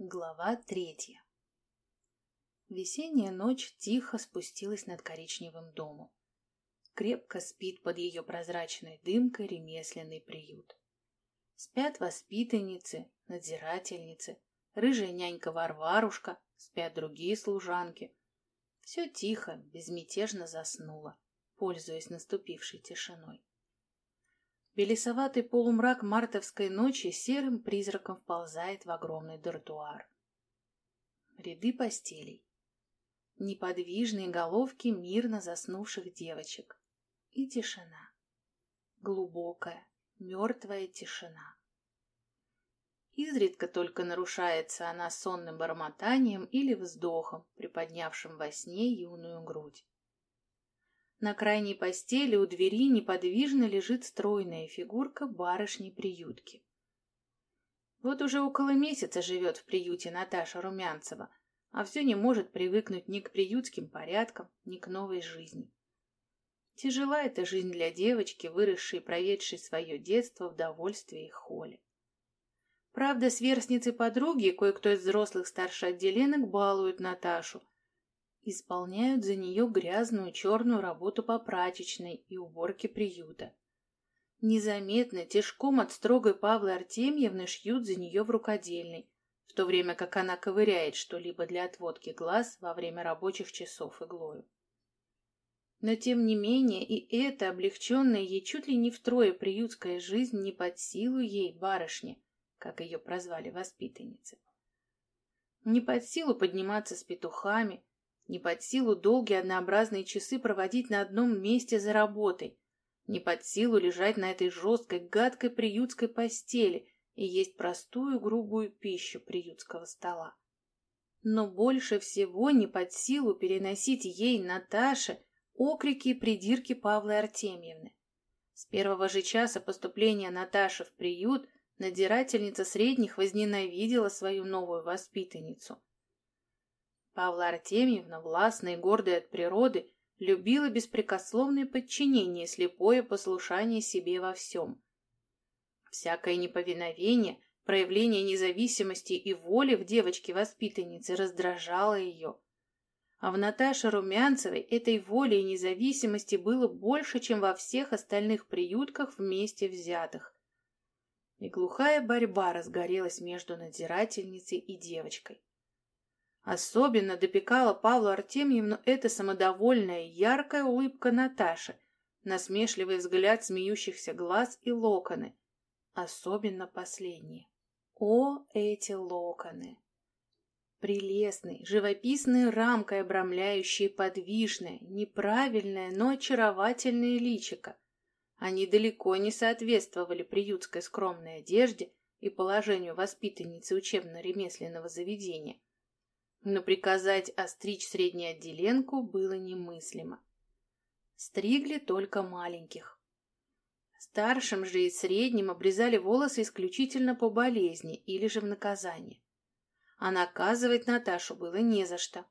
Глава третья Весенняя ночь тихо спустилась над коричневым домом. Крепко спит под ее прозрачной дымкой ремесленный приют. Спят воспитанницы, надзирательницы, рыжая нянька Варварушка, спят другие служанки. Все тихо, безмятежно заснуло, пользуясь наступившей тишиной. Белесоватый полумрак мартовской ночи серым призраком вползает в огромный дартуар. Ряды постелей. Неподвижные головки мирно заснувших девочек. И тишина. Глубокая, мертвая тишина. Изредка только нарушается она сонным бормотанием или вздохом, приподнявшим во сне юную грудь. На крайней постели у двери неподвижно лежит стройная фигурка барышни-приютки. Вот уже около месяца живет в приюте Наташа Румянцева, а все не может привыкнуть ни к приютским порядкам, ни к новой жизни. Тяжела эта жизнь для девочки, выросшей и проведшей свое детство в довольстве и холе. Правда, сверстницы-подруги, кое-кто из взрослых старше отделенок балуют Наташу, исполняют за нее грязную черную работу по прачечной и уборке приюта. Незаметно, тяжком от строгой Павлы Артемьевны шьют за нее в рукодельной, в то время как она ковыряет что-либо для отводки глаз во время рабочих часов иглою. Но тем не менее и эта облегченная ей чуть ли не втрое приютская жизнь не под силу ей, барышне, как ее прозвали воспитанницы. Не под силу подниматься с петухами, не под силу долгие однообразные часы проводить на одном месте за работой. Не под силу лежать на этой жесткой, гадкой приютской постели и есть простую грубую пищу приютского стола. Но больше всего не под силу переносить ей, Наташе, окрики и придирки Павлы Артемьевны. С первого же часа поступления Наташи в приют надзирательница средних возненавидела свою новую воспитанницу – Павла Артемьевна, властная и гордая от природы, любила беспрекословное подчинение и слепое послушание себе во всем. Всякое неповиновение, проявление независимости и воли в девочке-воспитаннице раздражало ее. А в Наташе Румянцевой этой воли и независимости было больше, чем во всех остальных приютках вместе взятых. И глухая борьба разгорелась между надзирательницей и девочкой. Особенно допекала Павлу Артемьевну эта самодовольная, яркая улыбка Наташи, насмешливый взгляд смеющихся глаз и локоны. Особенно последние. О, эти локоны! Прелестной, живописной рамкой обрамляющие подвижное, неправильное, но очаровательное личико. Они далеко не соответствовали приютской скромной одежде и положению воспитанницы учебно-ремесленного заведения – но приказать остричь среднюю отделенку было немыслимо. Стригли только маленьких. Старшим же и средним обрезали волосы исключительно по болезни или же в наказание. А наказывать Наташу было не за что.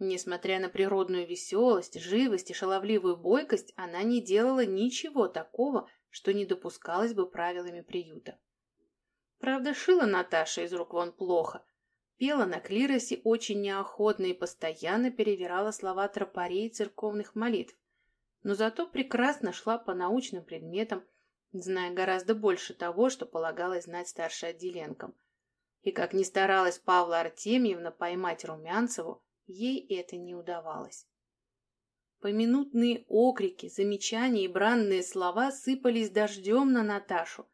Несмотря на природную веселость, живость и шаловливую бойкость, она не делала ничего такого, что не допускалось бы правилами приюта. Правда, шила Наташа из рук вон плохо, Пела на клиросе очень неохотно и постоянно перевирала слова тропарей церковных молитв, но зато прекрасно шла по научным предметам, зная гораздо больше того, что полагалось знать старшей отделенкам. И как ни старалась Павла Артемьевна поймать Румянцеву, ей это не удавалось. Поминутные окрики, замечания и бранные слова сыпались дождем на Наташу,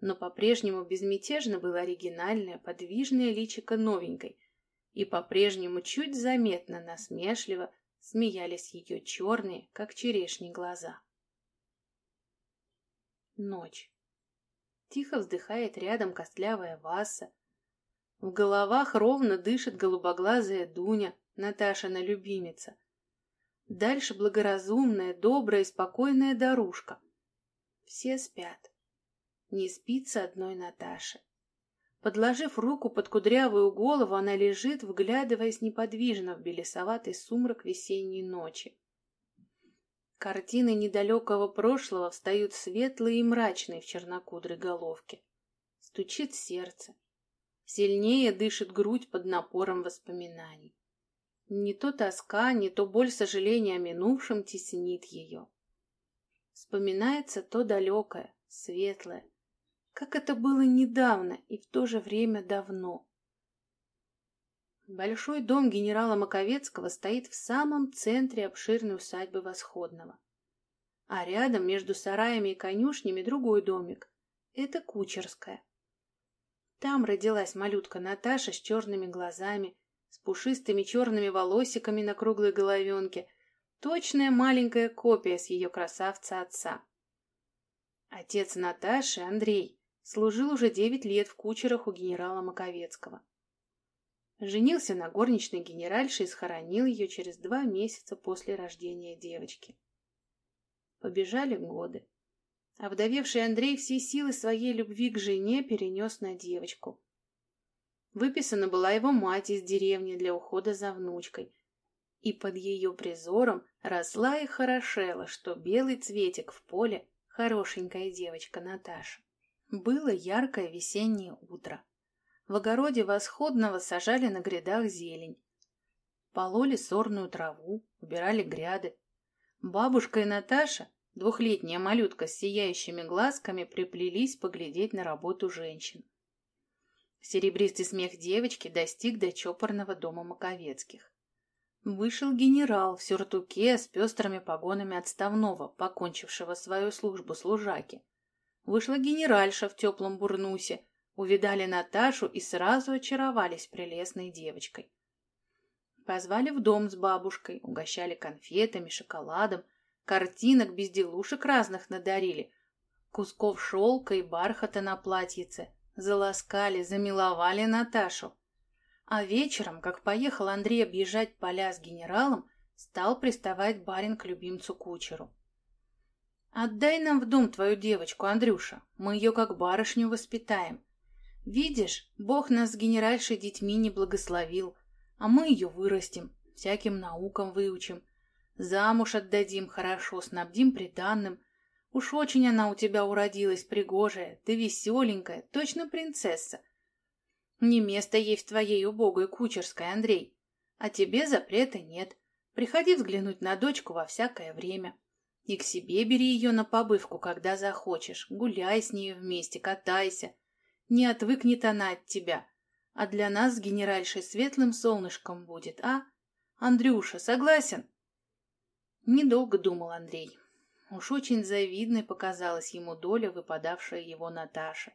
но по-прежнему безмятежно было оригинальное, подвижное личико новенькой, и по-прежнему чуть заметно насмешливо смеялись ее черные, как черешни, глаза. Ночь. Тихо вздыхает рядом костлявая Васа. В головах ровно дышит голубоглазая Дуня, Наташина любимица. Дальше благоразумная, добрая и спокойная Дарушка. Все спят. Не спится одной Наташе. Подложив руку под кудрявую голову, она лежит, вглядываясь неподвижно в белесоватый сумрак весенней ночи. Картины недалекого прошлого встают светлые и мрачные в чернокудрой головке. Стучит сердце. Сильнее дышит грудь под напором воспоминаний. Не то тоска, не то боль сожаления о минувшем теснит ее. Вспоминается то далекое, светлое, как это было недавно и в то же время давно. Большой дом генерала Маковецкого стоит в самом центре обширной усадьбы Восходного. А рядом, между сараями и конюшнями, другой домик. Это Кучерская. Там родилась малютка Наташа с черными глазами, с пушистыми черными волосиками на круглой головенке, точная маленькая копия с ее красавца отца. Отец Наташи, Андрей, служил уже девять лет в кучерах у генерала Маковецкого. Женился на горничной генеральше и схоронил ее через два месяца после рождения девочки. Побежали годы. А вдовевший Андрей все силы своей любви к жене перенес на девочку. Выписана была его мать из деревни для ухода за внучкой. И под ее призором росла и хорошела, что белый цветик в поле хорошенькая девочка Наташа. Было яркое весеннее утро. В огороде восходного сажали на грядах зелень. Пололи сорную траву, убирали гряды. Бабушка и Наташа, двухлетняя малютка с сияющими глазками, приплелись поглядеть на работу женщин. Серебристый смех девочки достиг до чопорного дома Маковецких. Вышел генерал в сюртуке с пестрыми погонами отставного, покончившего свою службу служаки. Вышла генеральша в теплом бурнусе, увидали Наташу и сразу очаровались прелестной девочкой. Позвали в дом с бабушкой, угощали конфетами, шоколадом, картинок, безделушек разных надарили, кусков шелка и бархата на платьице, заласкали, замиловали Наташу. А вечером, как поехал Андрей объезжать поля с генералом, стал приставать барин к любимцу кучеру. «Отдай нам в дом твою девочку, Андрюша, мы ее как барышню воспитаем. Видишь, Бог нас с генеральшей детьми не благословил, а мы ее вырастим, всяким наукам выучим. Замуж отдадим хорошо, снабдим приданным. Уж очень она у тебя уродилась, пригожая, ты веселенькая, точно принцесса. Не место ей в твоей убогой кучерской, Андрей. А тебе запрета нет. Приходи взглянуть на дочку во всякое время. И к себе бери ее на побывку, когда захочешь. Гуляй с ней вместе, катайся. Не отвыкнет она от тебя. А для нас с генеральшей светлым солнышком будет, а? Андрюша, согласен?» Недолго думал Андрей. Уж очень завидной показалась ему доля, выпадавшая его Наташе.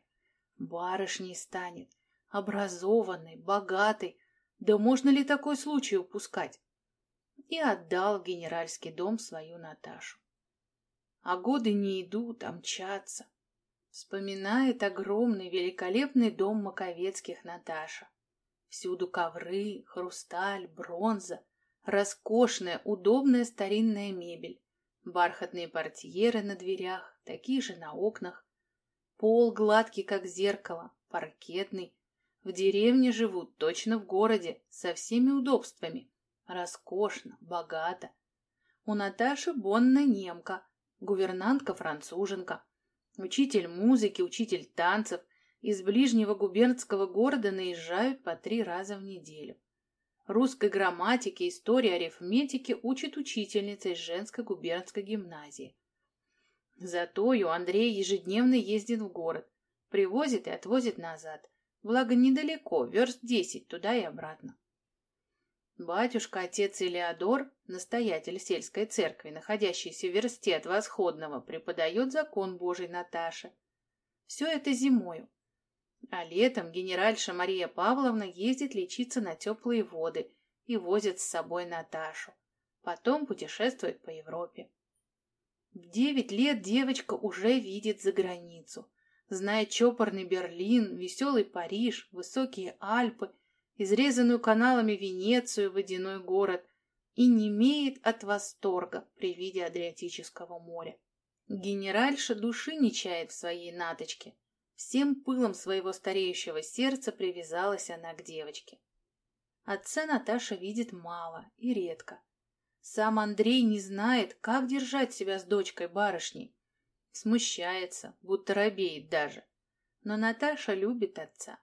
Барышней станет, образованной, богатой. Да можно ли такой случай упускать? И отдал генеральский дом свою Наташу. А годы не идут, а мчатся. Вспоминает огромный великолепный дом Маковецких Наташа. Всюду ковры, хрусталь, бронза, роскошная, удобная старинная мебель, бархатные портьеры на дверях, такие же на окнах, пол гладкий, как зеркало, паркетный. В деревне живут, точно в городе, со всеми удобствами. Роскошно, богато. У Наташи Бонна немка, гувернантка-француженка. Учитель музыки, учитель танцев из ближнего губернского города наезжают по три раза в неделю. Русской грамматике, истории, арифметике учит учительница из женской губернской гимназии. Зато у Андрея ежедневно ездит в город, привозит и отвозит назад. Благо недалеко, верст десять туда и обратно. Батюшка, отец Илеодор, настоятель сельской церкви, находящийся в версте от Восходного, преподает закон Божий Наташе. Все это зимою. А летом генеральша Мария Павловна ездит лечиться на теплые воды и возит с собой Наташу. Потом путешествует по Европе. В девять лет девочка уже видит за границу. Знает чопорный Берлин, веселый Париж, высокие Альпы – изрезанную каналами Венецию, водяной город, и немеет от восторга при виде Адриатического моря. Генеральша души не чает в своей наточке. Всем пылом своего стареющего сердца привязалась она к девочке. Отца Наташа видит мало и редко. Сам Андрей не знает, как держать себя с дочкой-барышней. Смущается, будто робеет даже. Но Наташа любит отца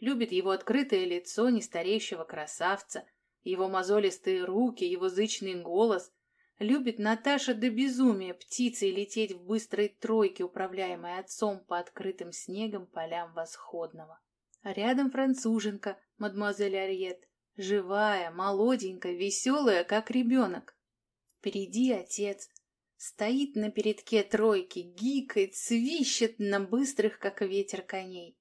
любит его открытое лицо нестареющего красавца, его мозолистые руки, его зычный голос. Любит Наташа до безумия птицей лететь в быстрой тройке, управляемой отцом по открытым снегом полям восходного. А рядом француженка, мадемуазель Арьет, живая, молоденькая, веселая, как ребенок. Впереди отец. Стоит на передке тройки, гикает, свищет на быстрых, как ветер, коней.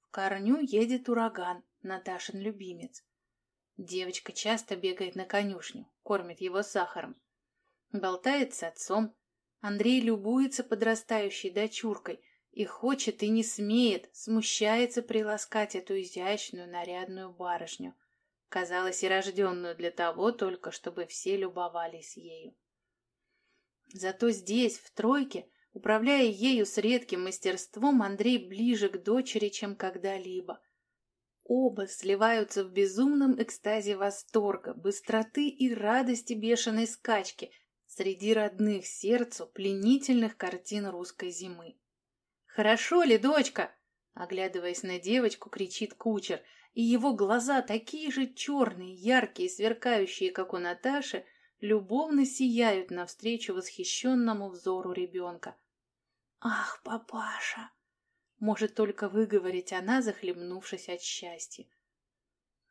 В корню едет ураган, Наташин любимец. Девочка часто бегает на конюшню, кормит его сахаром. Болтает с отцом. Андрей любуется подрастающей дочуркой и хочет и не смеет, смущается приласкать эту изящную нарядную барышню, казалось и рожденную для того только, чтобы все любовались ею. Зато здесь, в тройке, управляя ею с редким мастерством, Андрей ближе к дочери, чем когда-либо — Оба сливаются в безумном экстазе восторга, быстроты и радости бешеной скачки среди родных сердцу пленительных картин русской зимы. «Хорошо ли, дочка?» Оглядываясь на девочку, кричит кучер, и его глаза, такие же черные, яркие, сверкающие, как у Наташи, любовно сияют навстречу восхищенному взору ребенка. «Ах, папаша!» Может только выговорить она, захлебнувшись от счастья.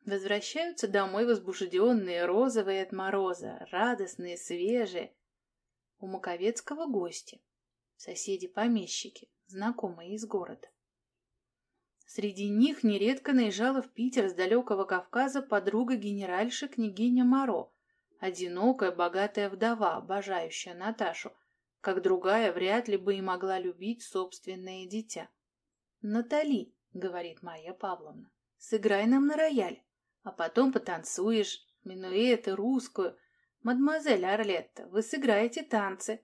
Возвращаются домой возбужденные, розовые от мороза, радостные, свежие. У Маковецкого гости, соседи-помещики, знакомые из города. Среди них нередко наезжала в Питер с далекого Кавказа подруга генеральши княгиня Моро, одинокая, богатая вдова, обожающая Наташу, как другая вряд ли бы и могла любить собственное дитя. «Натали», — говорит Марья Павловна, — «сыграй нам на рояль, а потом потанцуешь, минуэты, русскую. Мадемуазель Орлетта, вы сыграете танцы».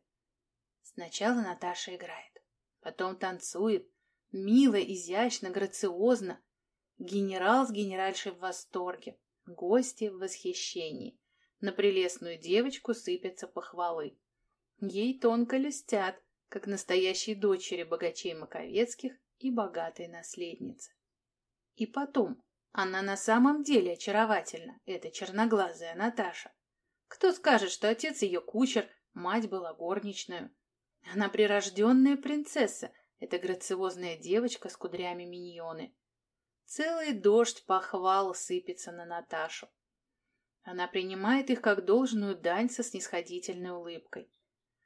Сначала Наташа играет, потом танцует, мило, изящно, грациозно. Генерал с генеральшей в восторге, гости в восхищении. На прелестную девочку сыпятся похвалы. Ей тонко льстят, как настоящей дочери богачей Маковецких и богатой наследницы. И потом, она на самом деле очаровательна, эта черноглазая Наташа. Кто скажет, что отец ее кучер, мать была горничную. Она прирожденная принцесса, эта грациозная девочка с кудрями миньоны. Целый дождь похвал сыпется на Наташу. Она принимает их как должную дань со снисходительной улыбкой.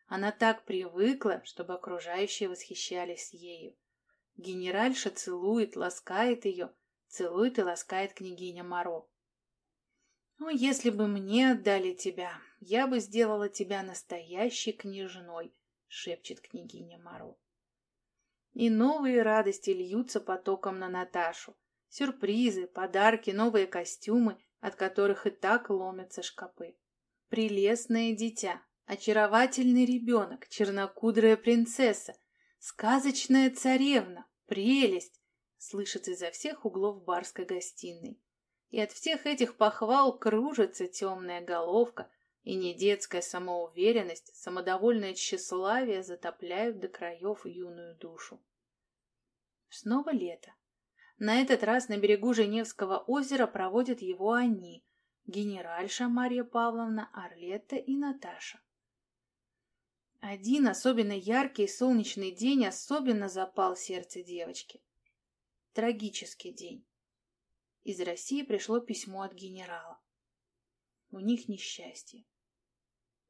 Она так привыкла, чтобы окружающие восхищались ею. Генеральша целует, ласкает ее, целует и ласкает княгиня Моро. «Ну, если бы мне отдали тебя, я бы сделала тебя настоящей княжной», — шепчет княгиня Моро. И новые радости льются потоком на Наташу. Сюрпризы, подарки, новые костюмы, от которых и так ломятся шкапы. Прелестное дитя, очаровательный ребенок, чернокудрая принцесса, Сказочная царевна, прелесть, слышится изо всех углов барской гостиной. И от всех этих похвал кружится темная головка, и не детская самоуверенность, самодовольное тщеславие затопляют до краев юную душу. Снова лето. На этот раз на берегу Женевского озера проводят его они, генеральша Марья Павловна, Орлетта и Наташа. Один особенно яркий солнечный день особенно запал сердце девочки. Трагический день. Из России пришло письмо от генерала. У них несчастье.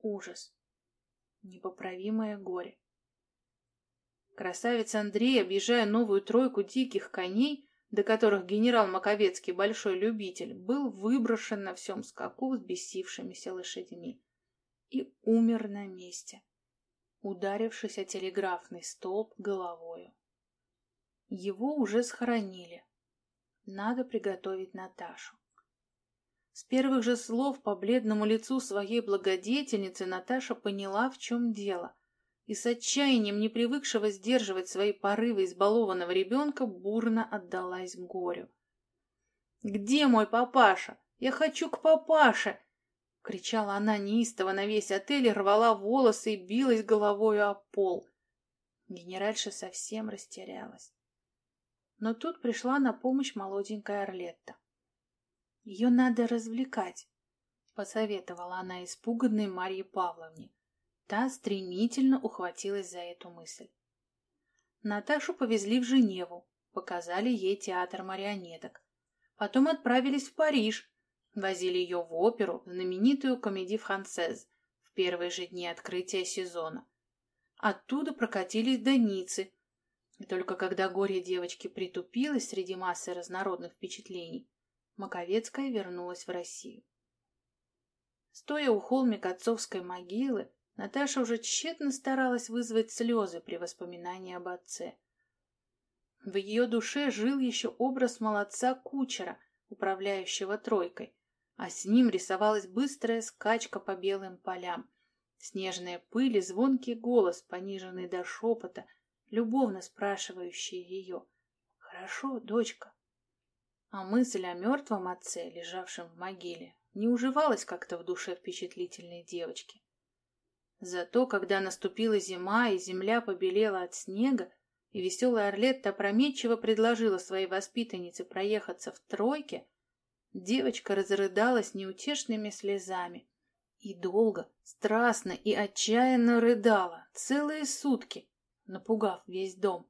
Ужас. Непоправимое горе. Красавец Андрей, объезжая новую тройку диких коней, до которых генерал Маковецкий большой любитель, был выброшен на всем скаку взбесившимися лошадьми и умер на месте ударившись о телеграфный столб головою. Его уже схоронили. Надо приготовить Наташу. С первых же слов по бледному лицу своей благодетельницы Наташа поняла, в чем дело, и с отчаянием не привыкшего сдерживать свои порывы избалованного ребенка бурно отдалась горю. «Где мой папаша? Я хочу к папаше!» Кричала она неистово на весь отель, рвала волосы и билась головой о пол. Генеральша совсем растерялась. но тут пришла на помощь молоденькая Орлетта. «Ее надо развлекать», — посоветовала она испуганной Марье Павловне. Та стремительно ухватилась за эту мысль. Наташу повезли в Женеву, показали ей театр марионеток. Потом отправились в Париж, возили ее в оперу, знаменитую комедию францез в первые же дни открытия сезона. Оттуда прокатились до Ниццы. И только когда горе девочки притупилось среди массы разнородных впечатлений, Маковецкая вернулась в Россию. Стоя у холмика отцовской могилы, Наташа уже тщетно старалась вызвать слезы при воспоминании об отце. В ее душе жил еще образ молодца-кучера, управляющего тройкой, а с ним рисовалась быстрая скачка по белым полям. Снежная пыль и звонкий голос, пониженный до шепота, любовно спрашивающий ее «Хорошо, дочка?» А мысль о мертвом отце, лежавшем в могиле, не уживалась как-то в душе впечатлительной девочки. Зато, когда наступила зима и земля побелела от снега, и веселая Орлетта опрометчиво предложила своей воспитаннице проехаться в тройке, девочка разрыдалась неутешными слезами и долго, страстно и отчаянно рыдала целые сутки, напугав весь дом.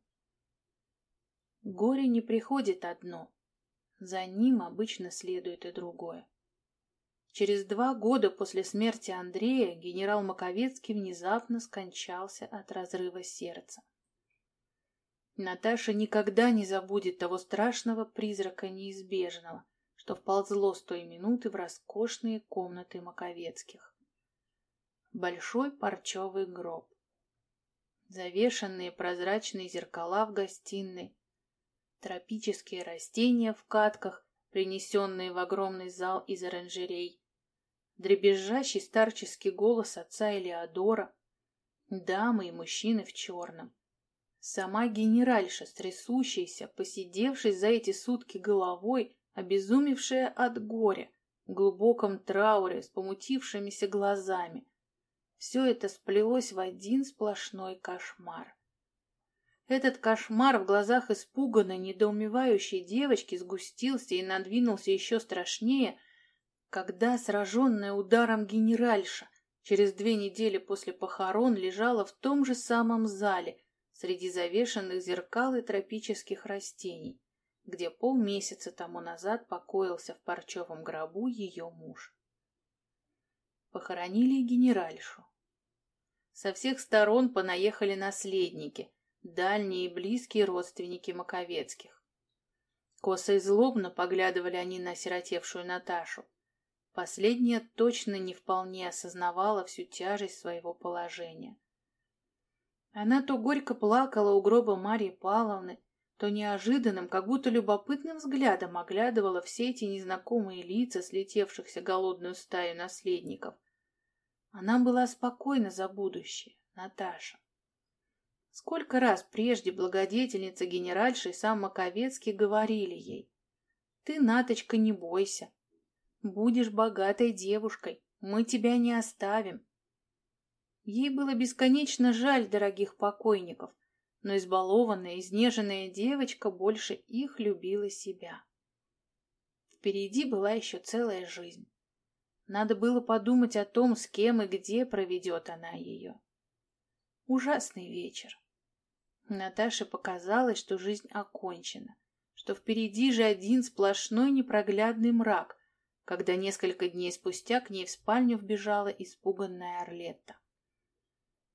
Горе не приходит одно, за ним обычно следует и другое. Через два года после смерти Андрея генерал Маковецкий внезапно скончался от разрыва сердца. Наташа никогда не забудет того страшного призрака неизбежного, что вползло с той минуты в роскошные комнаты Маковецких. Большой парчевый гроб, завешенные прозрачные зеркала в гостиной, тропические растения в катках, принесенные в огромный зал из оранжерей, дребезжащий старческий голос отца Элеодора, дамы и мужчины в черном. Сама генеральша, стрясущаяся, посидевшей за эти сутки головой, обезумевшая от горя, в глубоком трауре, с помутившимися глазами. Все это сплелось в один сплошной кошмар. Этот кошмар в глазах испуганной, недоумевающей девочки сгустился и надвинулся еще страшнее, когда, сраженная ударом генеральша, через две недели после похорон лежала в том же самом зале среди завешенных зеркал и тропических растений, где полмесяца тому назад покоился в парчевом гробу ее муж. Похоронили генеральшу. Со всех сторон понаехали наследники, дальние и близкие родственники Маковецких. Косо и злобно поглядывали они на сиротевшую Наташу, Последняя точно не вполне осознавала всю тяжесть своего положения. Она то горько плакала у гроба Марьи Павловны, то неожиданным, как будто любопытным взглядом оглядывала все эти незнакомые лица, слетевшихся голодную стаю наследников. Она была спокойна за будущее, Наташа. Сколько раз прежде благодетельница генеральша и сам Маковецкий говорили ей, «Ты, Наточка, не бойся, Будешь богатой девушкой, мы тебя не оставим. Ей было бесконечно жаль дорогих покойников, но избалованная, изнеженная девочка больше их любила себя. Впереди была еще целая жизнь. Надо было подумать о том, с кем и где проведет она ее. Ужасный вечер. Наташе показалось, что жизнь окончена, что впереди же один сплошной непроглядный мрак, когда несколько дней спустя к ней в спальню вбежала испуганная Орлетта.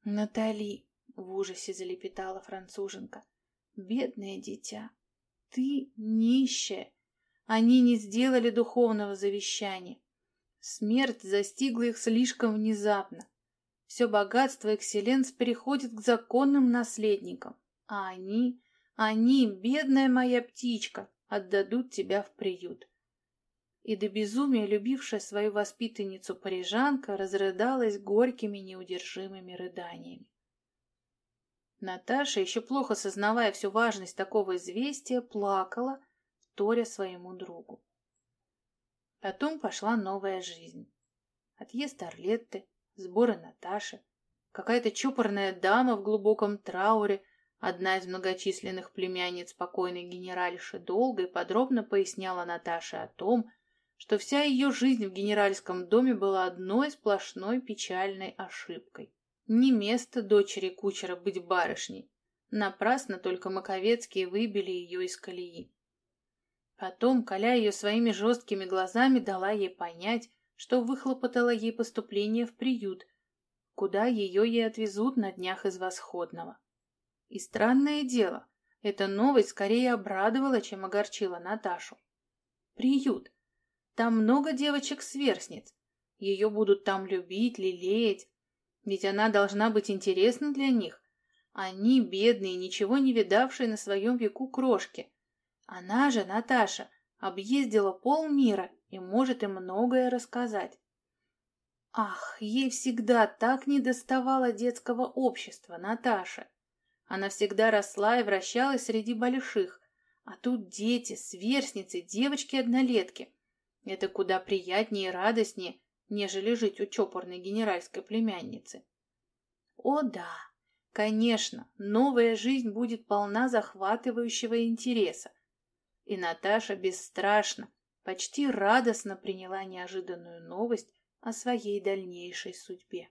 «Натали!» — в ужасе залепетала француженка. «Бедное дитя! Ты нищая! Они не сделали духовного завещания. Смерть застигла их слишком внезапно. Все богатство Экселенс переходит к законным наследникам, а они, они, бедная моя птичка, отдадут тебя в приют и до безумия любившая свою воспитанницу парижанка разрыдалась горькими неудержимыми рыданиями. Наташа, еще плохо сознавая всю важность такого известия, плакала, вторя своему другу. Потом пошла новая жизнь. Отъезд Орлетты, сборы Наташи, какая-то чопорная дама в глубоком трауре, Одна из многочисленных племянниц покойной генеральши долго и подробно поясняла Наташе о том, что вся ее жизнь в генеральском доме была одной сплошной печальной ошибкой. Не место дочери кучера быть барышней. Напрасно только Маковецкие выбили ее из колеи. Потом, коля ее своими жесткими глазами, дала ей понять, что выхлопотала ей поступление в приют, куда ее и отвезут на днях из Восходного. И странное дело, эта новость скорее обрадовала, чем огорчила Наташу. Приют. Там много девочек-сверстниц. Ее будут там любить, лелеять. Ведь она должна быть интересна для них. Они, бедные, ничего не видавшие на своем веку крошки. Она же, Наташа, объездила полмира и может им многое рассказать. Ах, ей всегда так недоставало детского общества, Наташа. Она всегда росла и вращалась среди больших, а тут дети, сверстницы, девочки-однолетки. Это куда приятнее и радостнее, нежели жить у чопорной генеральской племянницы. О да, конечно, новая жизнь будет полна захватывающего интереса. И Наташа бесстрашно, почти радостно приняла неожиданную новость о своей дальнейшей судьбе.